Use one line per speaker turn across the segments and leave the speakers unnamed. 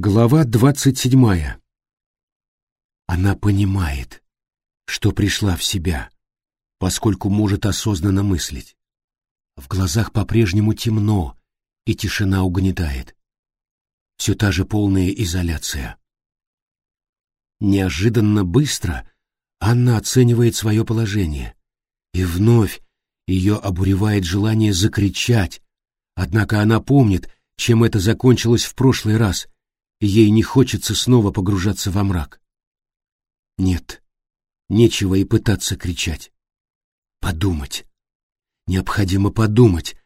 Глава двадцать седьмая. Она понимает, что пришла в себя, поскольку может осознанно мыслить. В глазах по-прежнему темно, и тишина угнетает. Все та же полная изоляция. Неожиданно быстро Анна оценивает свое положение, и вновь ее обуревает желание закричать, однако она помнит, чем это закончилось в прошлый раз — Ей не хочется снова погружаться во мрак. Нет, нечего и пытаться кричать. Подумать. Необходимо подумать,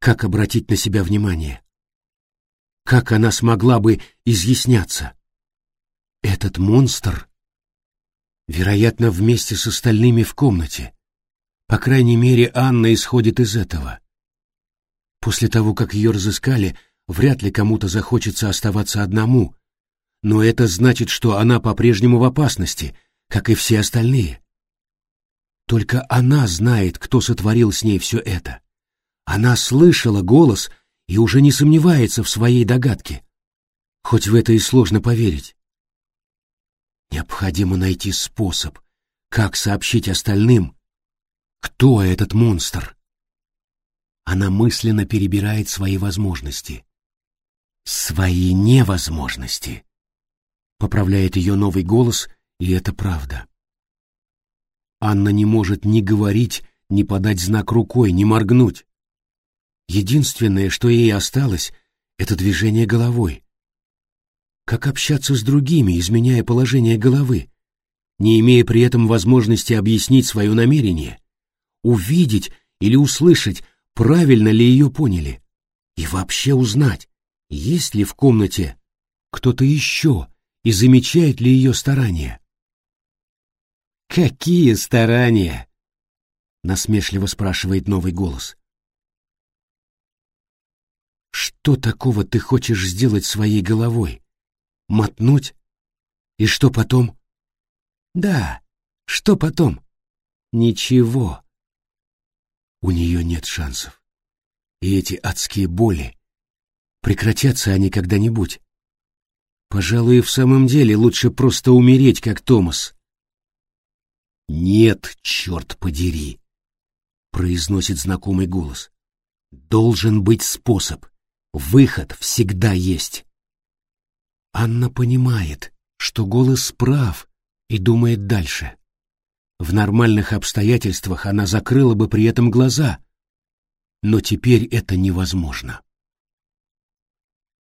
как обратить на себя внимание. Как она смогла бы изъясняться? Этот монстр, вероятно, вместе с остальными в комнате. По крайней мере, Анна исходит из этого. После того, как ее разыскали, Вряд ли кому-то захочется оставаться одному, но это значит, что она по-прежнему в опасности, как и все остальные. Только она знает, кто сотворил с ней все это. Она слышала голос и уже не сомневается в своей догадке, хоть в это и сложно поверить. Необходимо найти способ, как сообщить остальным, кто этот монстр. Она мысленно перебирает свои возможности свои невозможности. Поправляет ее новый голос, и это правда. Анна не может ни говорить, ни подать знак рукой, ни моргнуть. Единственное, что ей осталось, это движение головой. Как общаться с другими, изменяя положение головы, не имея при этом возможности объяснить свое намерение, увидеть или услышать, правильно ли ее поняли, и вообще узнать, есть ли в комнате кто-то еще и замечает ли ее старания? «Какие старания?» — насмешливо спрашивает новый голос. «Что такого ты хочешь сделать своей головой? Мотнуть? И что потом?» «Да, что потом?» «Ничего». У нее нет шансов. И эти адские боли, Прекратятся они когда-нибудь. Пожалуй, в самом деле лучше просто умереть, как Томас. «Нет, черт подери!» — произносит знакомый голос. «Должен быть способ. Выход всегда есть». Анна понимает, что голос прав и думает дальше. В нормальных обстоятельствах она закрыла бы при этом глаза, но теперь это невозможно.